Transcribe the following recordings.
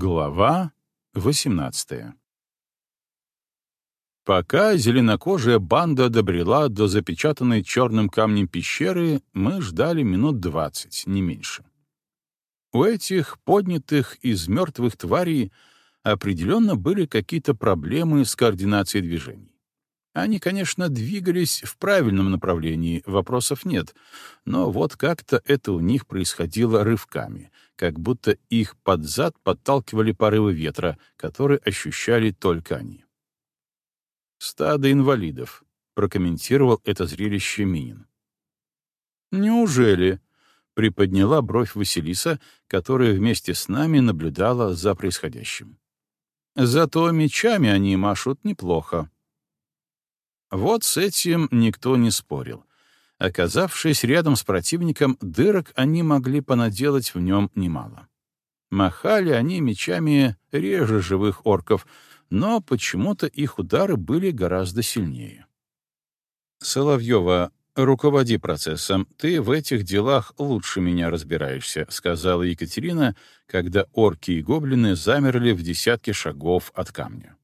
Глава 18 Пока зеленокожая банда добрела до запечатанной черным камнем пещеры, мы ждали минут двадцать, не меньше. У этих поднятых из мертвых тварей определенно были какие-то проблемы с координацией движений. Они, конечно, двигались в правильном направлении, вопросов нет, но вот как-то это у них происходило рывками, как будто их под зад подталкивали порывы ветра, которые ощущали только они. «Стадо инвалидов», — прокомментировал это зрелище Минин. «Неужели?» — приподняла бровь Василиса, которая вместе с нами наблюдала за происходящим. «Зато мечами они машут неплохо». Вот с этим никто не спорил. Оказавшись рядом с противником, дырок они могли понаделать в нем немало. Махали они мечами реже живых орков, но почему-то их удары были гораздо сильнее. «Соловьева, руководи процессом, ты в этих делах лучше меня разбираешься», — сказала Екатерина, когда орки и гоблины замерли в десятке шагов от камня.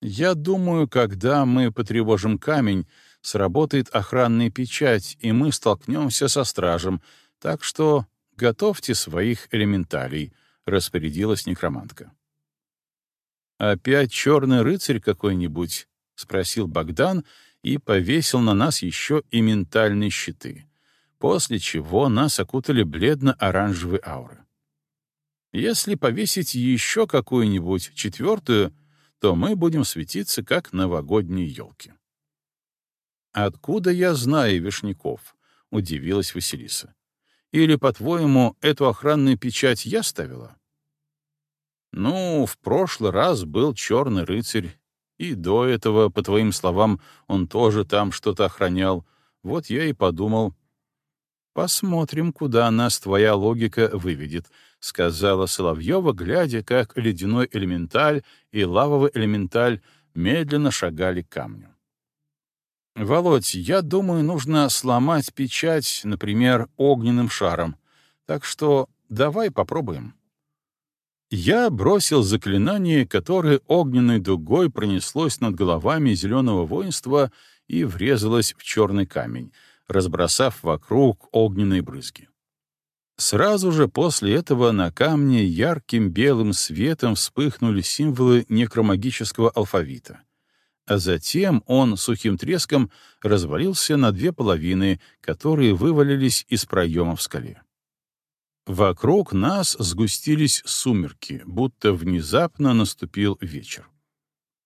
Я думаю, когда мы потревожим камень, сработает охранная печать, и мы столкнемся со стражем, так что готовьте своих элементалей», — распорядилась некромантка. «Опять черный рыцарь какой-нибудь?» — спросил Богдан и повесил на нас еще и ментальные щиты, после чего нас окутали бледно-оранжевые ауры. Если повесить еще какую-нибудь четвертую — то мы будем светиться, как новогодние елки. «Откуда я знаю Вишняков?» — удивилась Василиса. «Или, по-твоему, эту охранную печать я ставила?» «Ну, в прошлый раз был черный рыцарь, и до этого, по твоим словам, он тоже там что-то охранял. Вот я и подумал, «Посмотрим, куда нас твоя логика выведет», — сказала Соловьева, глядя, как ледяной элементаль и лавовый элементаль медленно шагали к камню. «Володь, я думаю, нужно сломать печать, например, огненным шаром. Так что давай попробуем». Я бросил заклинание, которое огненной дугой пронеслось над головами зеленого воинства и врезалось в черный камень — разбросав вокруг огненные брызги. Сразу же после этого на камне ярким белым светом вспыхнули символы некромагического алфавита, а затем он сухим треском развалился на две половины, которые вывалились из проема в скале. Вокруг нас сгустились сумерки, будто внезапно наступил вечер.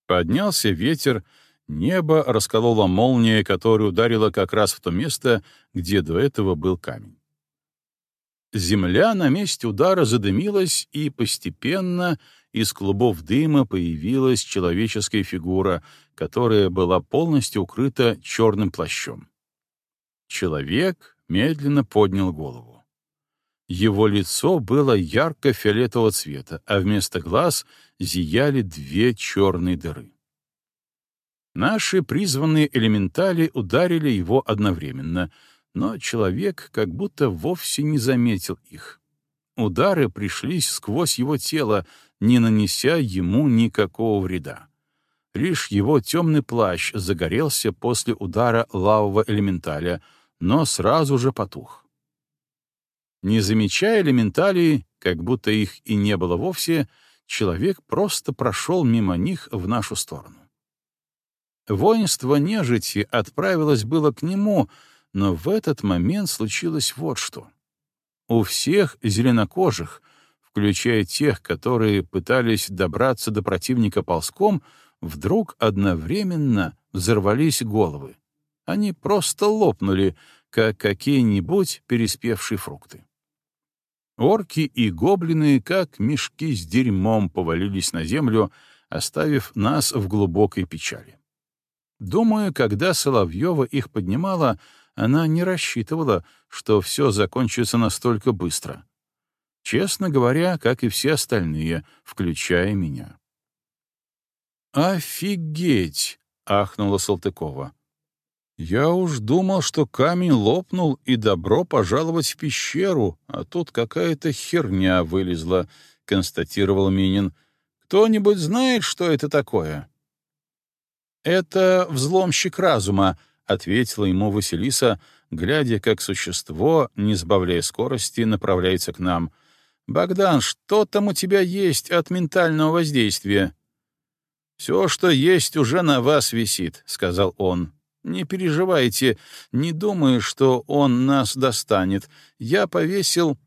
Поднялся ветер, Небо расколола молния, которая ударила как раз в то место, где до этого был камень. Земля на месте удара задымилась, и постепенно из клубов дыма появилась человеческая фигура, которая была полностью укрыта черным плащом. Человек медленно поднял голову. Его лицо было ярко-фиолетового цвета, а вместо глаз зияли две черные дыры. Наши призванные элементали ударили его одновременно, но человек как будто вовсе не заметил их. Удары пришлись сквозь его тело, не нанеся ему никакого вреда. Лишь его темный плащ загорелся после удара лавового элементаля, но сразу же потух. Не замечая элементалей, как будто их и не было вовсе, человек просто прошел мимо них в нашу сторону. Воинство нежити отправилось было к нему, но в этот момент случилось вот что. У всех зеленокожих, включая тех, которые пытались добраться до противника ползком, вдруг одновременно взорвались головы. Они просто лопнули, как какие-нибудь переспевшие фрукты. Орки и гоблины, как мешки с дерьмом, повалились на землю, оставив нас в глубокой печали. Думаю, когда Соловьева их поднимала, она не рассчитывала, что все закончится настолько быстро. Честно говоря, как и все остальные, включая меня. «Офигеть!» — ахнула Салтыкова. Я уж думал, что камень лопнул, и добро пожаловать в пещеру, а тут какая-то херня вылезла, — констатировал Минин. Кто-нибудь знает, что это такое? Это взломщик разума, — ответила ему Василиса, глядя, как существо, не сбавляя скорости, направляется к нам. «Богдан, что там у тебя есть от ментального воздействия?» «Все, что есть, уже на вас висит», — сказал он. «Не переживайте, не думаю, что он нас достанет. Я повесил...»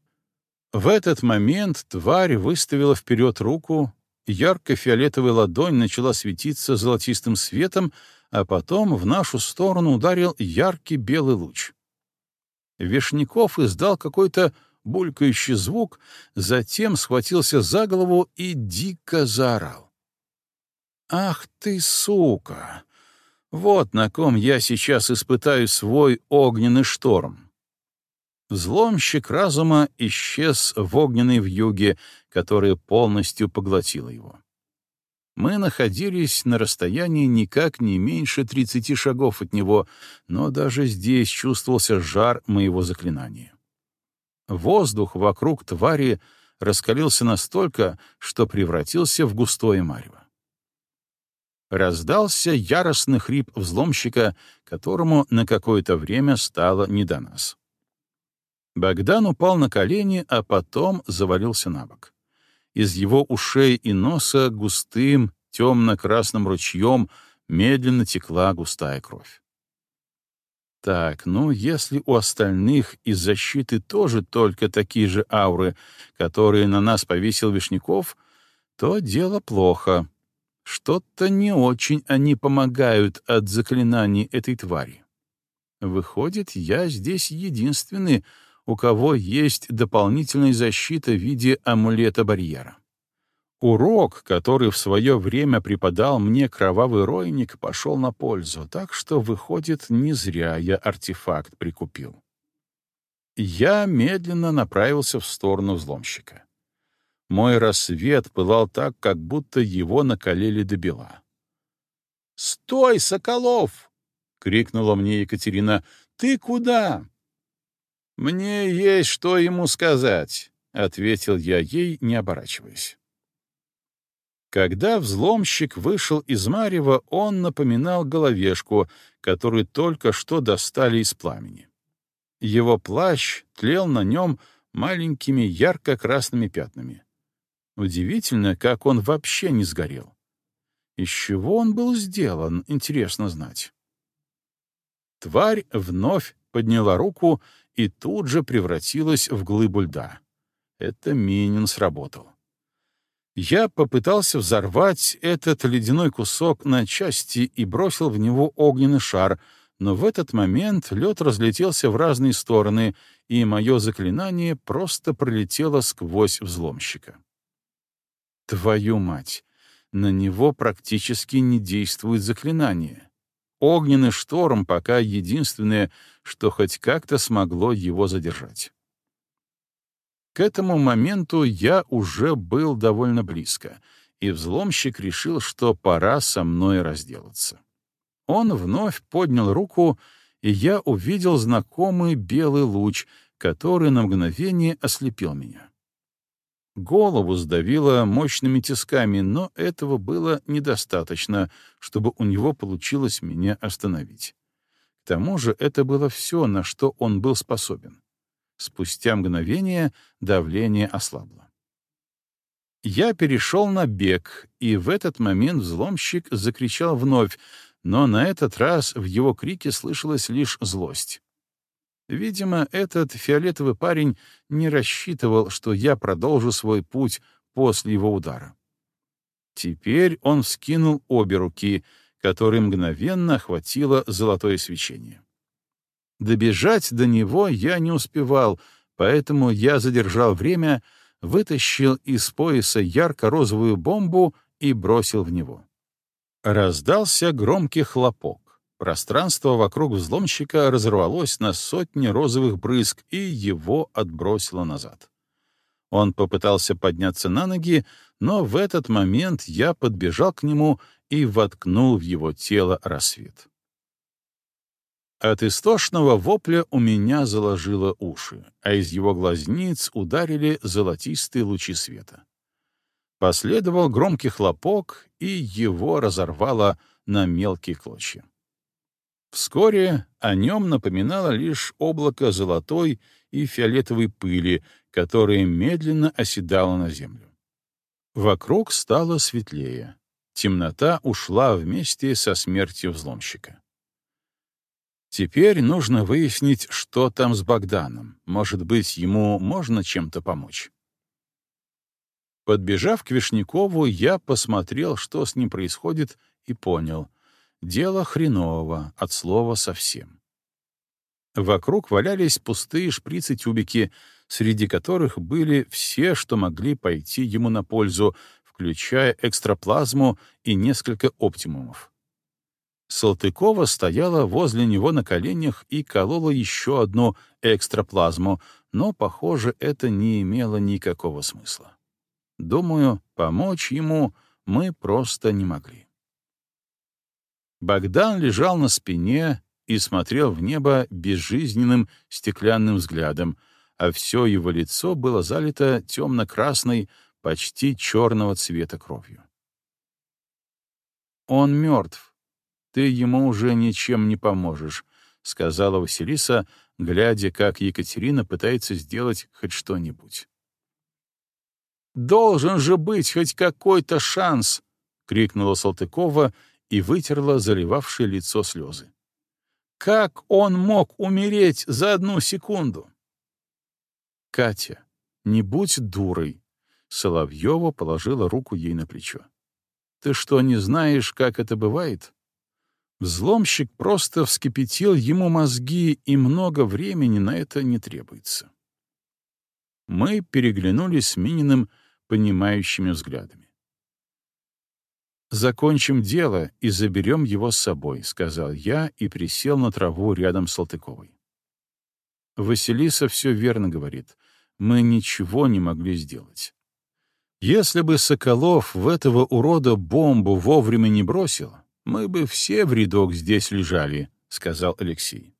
В этот момент тварь выставила вперед руку, ярко-фиолетовая ладонь начала светиться золотистым светом, а потом в нашу сторону ударил яркий белый луч. Вишняков издал какой-то булькающий звук, затем схватился за голову и дико заорал. «Ах ты, сука! Вот на ком я сейчас испытаю свой огненный шторм!» Взломщик разума исчез в огненной вьюге, которая полностью поглотила его. Мы находились на расстоянии никак не меньше 30 шагов от него, но даже здесь чувствовался жар моего заклинания. Воздух вокруг твари раскалился настолько, что превратился в густое марево. Раздался яростный хрип взломщика, которому на какое-то время стало не до нас. Богдан упал на колени, а потом завалился на бок. Из его ушей и носа густым темно-красным ручьем медленно текла густая кровь. Так, ну, если у остальных из защиты тоже только такие же ауры, которые на нас повесил Вишняков, то дело плохо. Что-то не очень они помогают от заклинаний этой твари. Выходит, я здесь единственный, у кого есть дополнительная защита в виде амулета-барьера. Урок, который в свое время преподал мне кровавый ройник, пошел на пользу, так что, выходит, не зря я артефакт прикупил. Я медленно направился в сторону взломщика. Мой рассвет пылал так, как будто его накалили до бела. «Стой, Соколов!» — крикнула мне Екатерина. «Ты куда?» «Мне есть что ему сказать», — ответил я ей, не оборачиваясь. Когда взломщик вышел из Марева, он напоминал головешку, которую только что достали из пламени. Его плащ тлел на нем маленькими ярко-красными пятнами. Удивительно, как он вообще не сгорел. Из чего он был сделан, интересно знать. Тварь вновь подняла руку и тут же превратилась в глыбу льда. Это Минин сработал. Я попытался взорвать этот ледяной кусок на части и бросил в него огненный шар, но в этот момент лед разлетелся в разные стороны, и мое заклинание просто пролетело сквозь взломщика. Твою мать! На него практически не действует заклинание. Огненный шторм пока единственное, что хоть как-то смогло его задержать. К этому моменту я уже был довольно близко, и взломщик решил, что пора со мной разделаться. Он вновь поднял руку, и я увидел знакомый белый луч, который на мгновение ослепил меня. Голову сдавило мощными тисками, но этого было недостаточно, чтобы у него получилось меня остановить. К тому же это было все, на что он был способен. Спустя мгновение давление ослабло. Я перешел на бег, и в этот момент взломщик закричал вновь, но на этот раз в его крике слышалась лишь злость. Видимо, этот фиолетовый парень не рассчитывал, что я продолжу свой путь после его удара. Теперь он вскинул обе руки, которые мгновенно охватило золотое свечение. Добежать до него я не успевал, поэтому я задержал время, вытащил из пояса ярко-розовую бомбу и бросил в него. Раздался громкий хлопок. Пространство вокруг взломщика разорвалось на сотни розовых брызг, и его отбросило назад. Он попытался подняться на ноги, но в этот момент я подбежал к нему и воткнул в его тело рассвет. От истошного вопля у меня заложило уши, а из его глазниц ударили золотистые лучи света. Последовал громкий хлопок, и его разорвало на мелкие клочья. Вскоре о нем напоминало лишь облако золотой и фиолетовой пыли, которая медленно оседала на землю. Вокруг стало светлее. Темнота ушла вместе со смертью взломщика. Теперь нужно выяснить, что там с Богданом. Может быть, ему можно чем-то помочь. Подбежав к Вишнякову, я посмотрел, что с ним происходит, и понял. Дело хреново, от слова совсем. Вокруг валялись пустые шприцы-тюбики, среди которых были все, что могли пойти ему на пользу, включая экстраплазму и несколько оптимумов. Салтыкова стояла возле него на коленях и колола еще одну экстраплазму, но, похоже, это не имело никакого смысла. Думаю, помочь ему мы просто не могли. Богдан лежал на спине и смотрел в небо безжизненным стеклянным взглядом, а все его лицо было залито темно-красной, почти черного цвета кровью. «Он мертв», ты ему уже ничем не поможешь», — сказала Василиса, глядя, как Екатерина пытается сделать хоть что-нибудь. «Должен же быть хоть какой-то шанс!» — крикнула Салтыкова и вытерла заливавшее лицо слезы. «Как он мог умереть за одну секунду?» «Катя, не будь дурой!» — Соловьева положила руку ей на плечо. «Ты что, не знаешь, как это бывает?» Взломщик просто вскипятил ему мозги, и много времени на это не требуется. Мы переглянулись с Мининым понимающими взглядами. «Закончим дело и заберем его с собой», — сказал я и присел на траву рядом с Салтыковой. Василиса все верно говорит. Мы ничего не могли сделать. Если бы Соколов в этого урода бомбу вовремя не бросил, мы бы все в рядок здесь лежали», — сказал Алексей.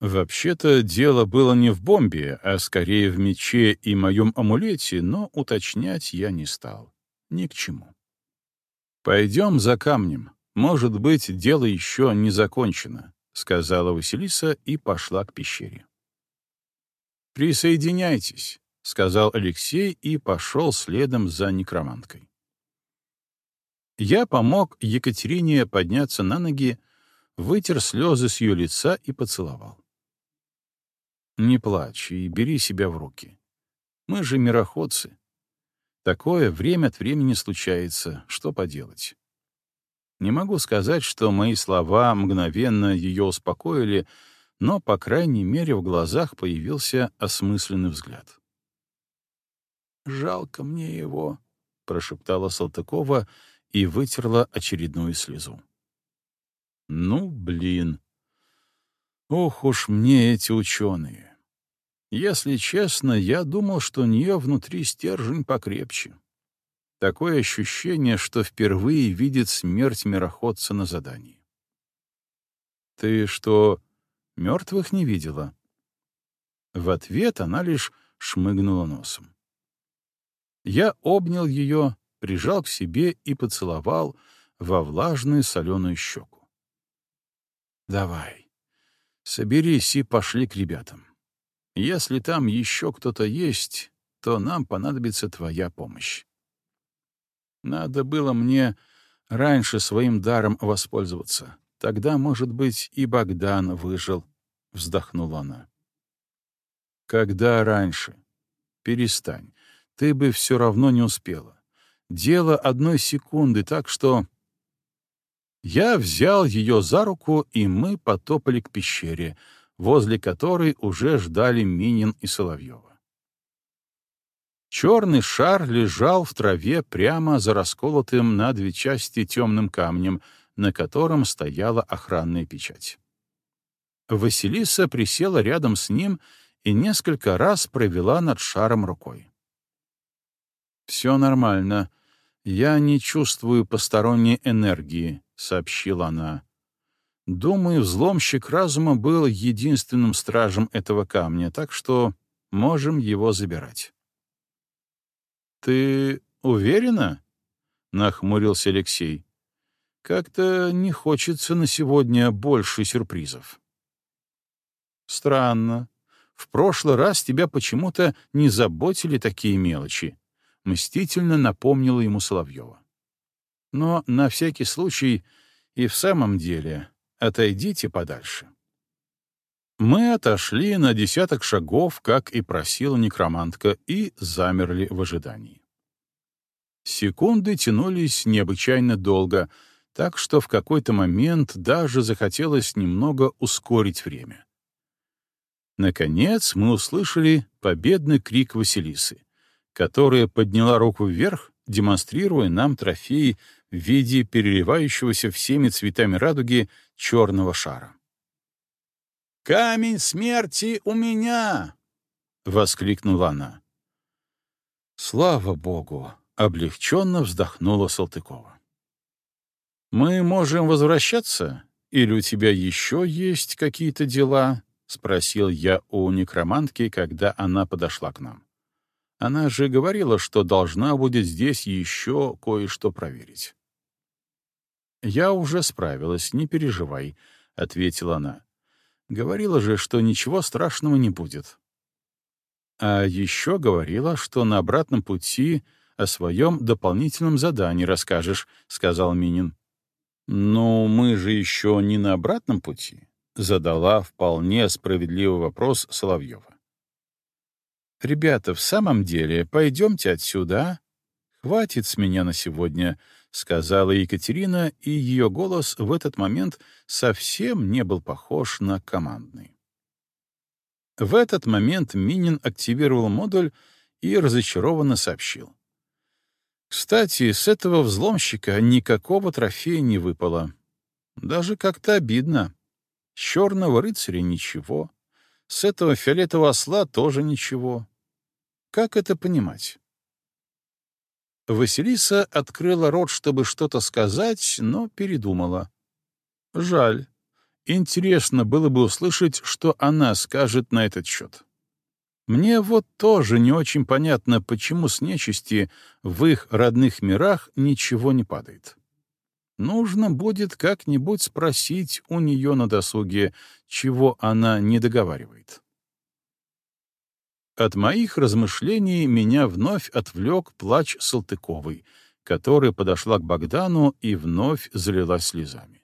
Вообще-то дело было не в бомбе, а скорее в мече и моем амулете, но уточнять я не стал. Ни к чему. «Пойдем за камнем. Может быть, дело еще не закончено», — сказала Василиса и пошла к пещере. «Присоединяйтесь», — сказал Алексей и пошел следом за некроманткой. Я помог Екатерине подняться на ноги, вытер слезы с ее лица и поцеловал. «Не плачь и бери себя в руки. Мы же мироходцы. Такое время от времени случается, что поделать». Не могу сказать, что мои слова мгновенно ее успокоили, но, по крайней мере, в глазах появился осмысленный взгляд. «Жалко мне его», — прошептала Салтыкова, — и вытерла очередную слезу. Ну, блин. Ох уж мне эти ученые. Если честно, я думал, что у нее внутри стержень покрепче. Такое ощущение, что впервые видит смерть мироходца на задании. «Ты что, мертвых не видела?» В ответ она лишь шмыгнула носом. Я обнял ее, прижал к себе и поцеловал во влажную соленую щеку. «Давай, соберись и пошли к ребятам. Если там еще кто-то есть, то нам понадобится твоя помощь. Надо было мне раньше своим даром воспользоваться. Тогда, может быть, и Богдан выжил», — вздохнула она. «Когда раньше? Перестань. Ты бы все равно не успела. Дело одной секунды, так что... Я взял ее за руку, и мы потопали к пещере, возле которой уже ждали Минин и Соловьева. Черный шар лежал в траве прямо за расколотым на две части темным камнем, на котором стояла охранная печать. Василиса присела рядом с ним и несколько раз провела над шаром рукой. «Все нормально», «Я не чувствую посторонней энергии», — сообщила она. Думаю, взломщик разума был единственным стражем этого камня, так что можем его забирать. «Ты уверена?» — нахмурился Алексей. «Как-то не хочется на сегодня больше сюрпризов». «Странно. В прошлый раз тебя почему-то не заботили такие мелочи», — мстительно напомнила ему Соловьева. «Но на всякий случай и в самом деле отойдите подальше». Мы отошли на десяток шагов, как и просила некромантка, и замерли в ожидании. Секунды тянулись необычайно долго, так что в какой-то момент даже захотелось немного ускорить время. Наконец мы услышали победный крик Василисы, которая подняла руку вверх, демонстрируя нам трофей в виде переливающегося всеми цветами радуги черного шара. «Камень смерти у меня!» — воскликнула она. «Слава Богу!» — облегченно вздохнула Салтыкова. «Мы можем возвращаться? Или у тебя еще есть какие-то дела?» — спросил я у некромантки, когда она подошла к нам. Она же говорила, что должна будет здесь еще кое-что проверить. «Я уже справилась, не переживай», — ответила она. Говорила же, что ничего страшного не будет. А еще говорила, что на обратном пути о своем дополнительном задании расскажешь, — сказал Минин. «Ну, мы же еще не на обратном пути», — задала вполне справедливый вопрос Соловьева. «Ребята, в самом деле, пойдемте отсюда, а? Хватит с меня на сегодня», — сказала Екатерина, и ее голос в этот момент совсем не был похож на командный. В этот момент Минин активировал модуль и разочарованно сообщил. «Кстати, с этого взломщика никакого трофея не выпало. Даже как-то обидно. С черного рыцаря ничего. С этого фиолетового осла тоже ничего. Как это понимать?» Василиса открыла рот, чтобы что-то сказать, но передумала. Жаль. Интересно было бы услышать, что она скажет на этот счет. Мне вот тоже не очень понятно, почему с нечисти в их родных мирах ничего не падает. Нужно будет как-нибудь спросить у нее на досуге, чего она не договаривает. От моих размышлений меня вновь отвлек плач Салтыковой, которая подошла к Богдану и вновь залилась слезами.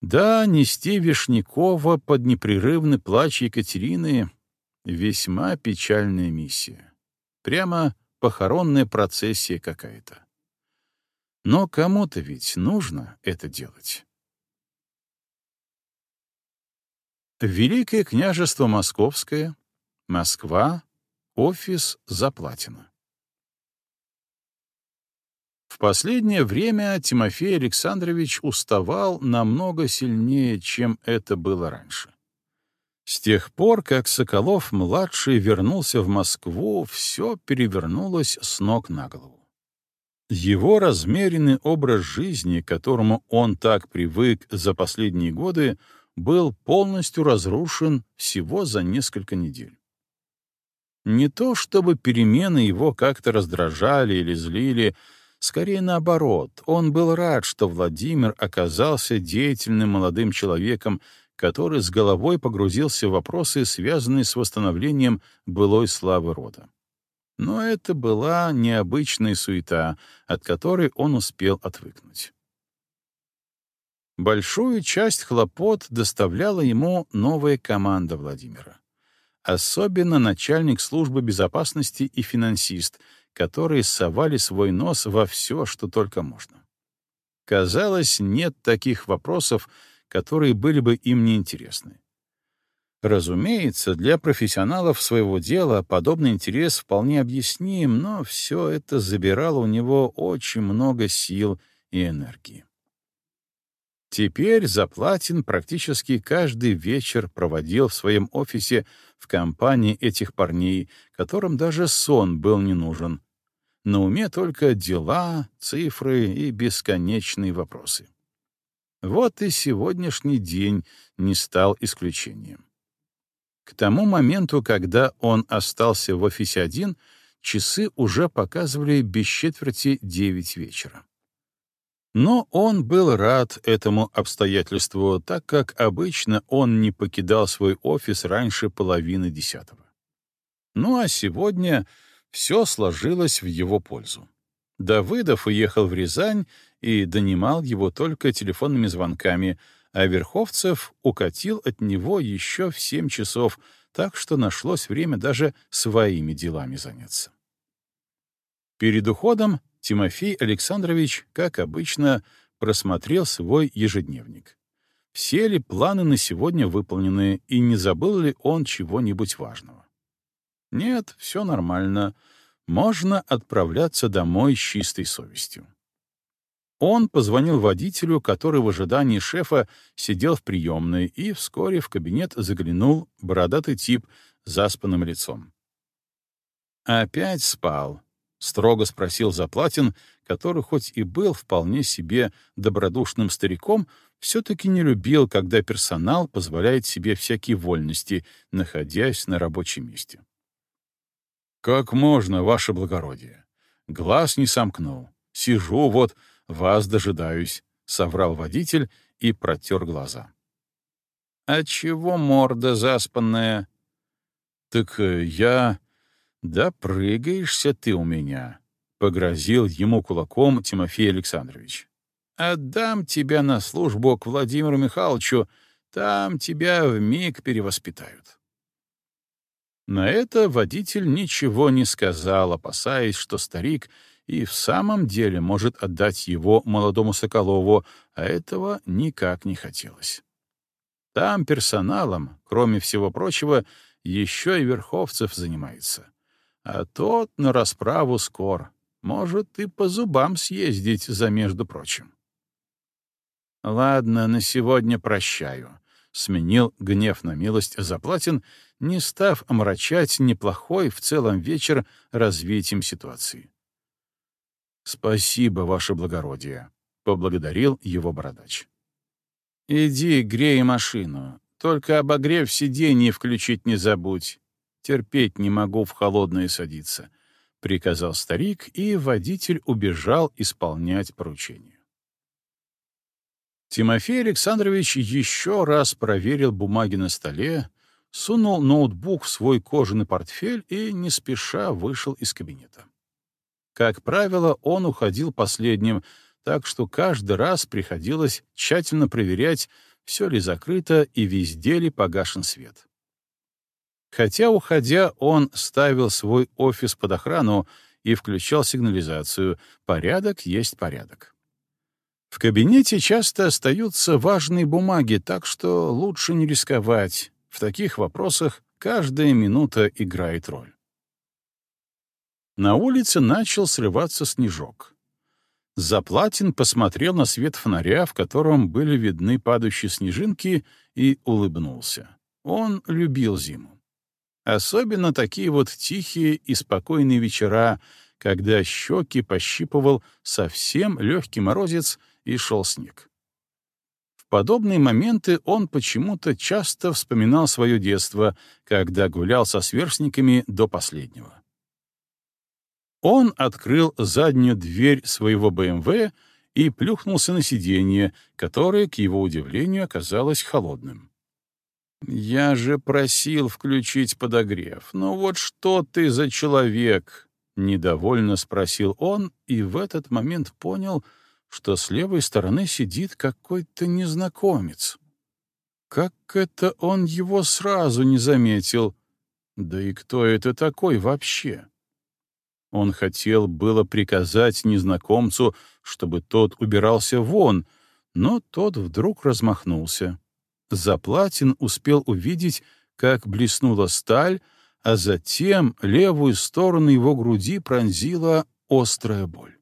Да, нести Вишнякова под непрерывный плач Екатерины — весьма печальная миссия. Прямо похоронная процессия какая-то. Но кому-то ведь нужно это делать. Великое княжество Московское Москва, офис Заплатина. В последнее время Тимофей Александрович уставал намного сильнее, чем это было раньше. С тех пор, как Соколов-младший вернулся в Москву, все перевернулось с ног на голову. Его размеренный образ жизни, к которому он так привык за последние годы, был полностью разрушен всего за несколько недель. Не то чтобы перемены его как-то раздражали или злили, скорее наоборот, он был рад, что Владимир оказался деятельным молодым человеком, который с головой погрузился в вопросы, связанные с восстановлением былой славы рода. Но это была необычная суета, от которой он успел отвыкнуть. Большую часть хлопот доставляла ему новая команда Владимира особенно начальник службы безопасности и финансист, которые совали свой нос во все, что только можно. Казалось, нет таких вопросов, которые были бы им неинтересны. Разумеется, для профессионалов своего дела подобный интерес вполне объясним, но все это забирало у него очень много сил и энергии. Теперь Заплатин практически каждый вечер проводил в своем офисе в компании этих парней, которым даже сон был не нужен. На уме только дела, цифры и бесконечные вопросы. Вот и сегодняшний день не стал исключением. К тому моменту, когда он остался в офисе один, часы уже показывали без четверти девять вечера. Но он был рад этому обстоятельству, так как обычно он не покидал свой офис раньше половины десятого. Ну а сегодня все сложилось в его пользу. Давыдов уехал в Рязань и донимал его только телефонными звонками, а Верховцев укатил от него еще в семь часов, так что нашлось время даже своими делами заняться. Перед уходом Тимофей Александрович, как обычно, просмотрел свой ежедневник. Все ли планы на сегодня выполнены, и не забыл ли он чего-нибудь важного? Нет, все нормально. Можно отправляться домой с чистой совестью. Он позвонил водителю, который в ожидании шефа сидел в приемной, и вскоре в кабинет заглянул бородатый тип заспанным лицом. «Опять спал?» — строго спросил Заплатин, который хоть и был вполне себе добродушным стариком, все-таки не любил, когда персонал позволяет себе всякие вольности, находясь на рабочем месте. «Как можно, ваше благородие? Глаз не сомкнул. Сижу вот, вас дожидаюсь», — соврал водитель и протер глаза. «А чего морда заспанная?» «Так э, я...» «Да прыгаешься ты у меня», — погрозил ему кулаком Тимофей Александрович. «Отдам тебя на службу к Владимиру Михайловичу, там тебя вмиг перевоспитают». На это водитель ничего не сказал, опасаясь, что старик и в самом деле может отдать его молодому Соколову, а этого никак не хотелось. Там персоналом, кроме всего прочего, еще и Верховцев занимается. А тот на расправу скор. Может, и по зубам съездить за между прочим. Ладно, на сегодня прощаю сменил гнев на милость Заплатин, не став омрачать неплохой в целом вечер развитием ситуации. «Спасибо, ваше благородие», — поблагодарил его бородач. «Иди, грей машину, только обогрев сиденье включить не забудь. Терпеть не могу в холодное садиться», — приказал старик, и водитель убежал исполнять поручение. Тимофей Александрович еще раз проверил бумаги на столе, сунул ноутбук в свой кожаный портфель и не спеша вышел из кабинета. Как правило, он уходил последним, так что каждый раз приходилось тщательно проверять, все ли закрыто и везде ли погашен свет. Хотя, уходя, он ставил свой офис под охрану и включал сигнализацию, порядок есть порядок. В кабинете часто остаются важные бумаги, так что лучше не рисковать. В таких вопросах каждая минута играет роль. На улице начал срываться снежок. Заплатин посмотрел на свет фонаря, в котором были видны падающие снежинки, и улыбнулся. Он любил зиму. Особенно такие вот тихие и спокойные вечера, когда щеки пощипывал совсем легкий морозец — и шел снег. В подобные моменты он почему-то часто вспоминал свое детство, когда гулял со сверстниками до последнего. Он открыл заднюю дверь своего БМВ и плюхнулся на сиденье, которое, к его удивлению, оказалось холодным. «Я же просил включить подогрев. Ну вот что ты за человек?» — недовольно спросил он, и в этот момент понял — что с левой стороны сидит какой-то незнакомец. Как это он его сразу не заметил? Да и кто это такой вообще? Он хотел было приказать незнакомцу, чтобы тот убирался вон, но тот вдруг размахнулся. Заплатин успел увидеть, как блеснула сталь, а затем левую сторону его груди пронзила острая боль.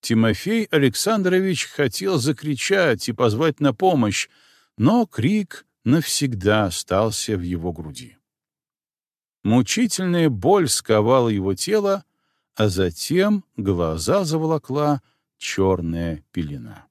Тимофей Александрович хотел закричать и позвать на помощь, но крик навсегда остался в его груди. Мучительная боль сковала его тело, а затем глаза заволокла черная пелена.